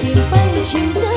几番情。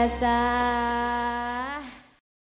as I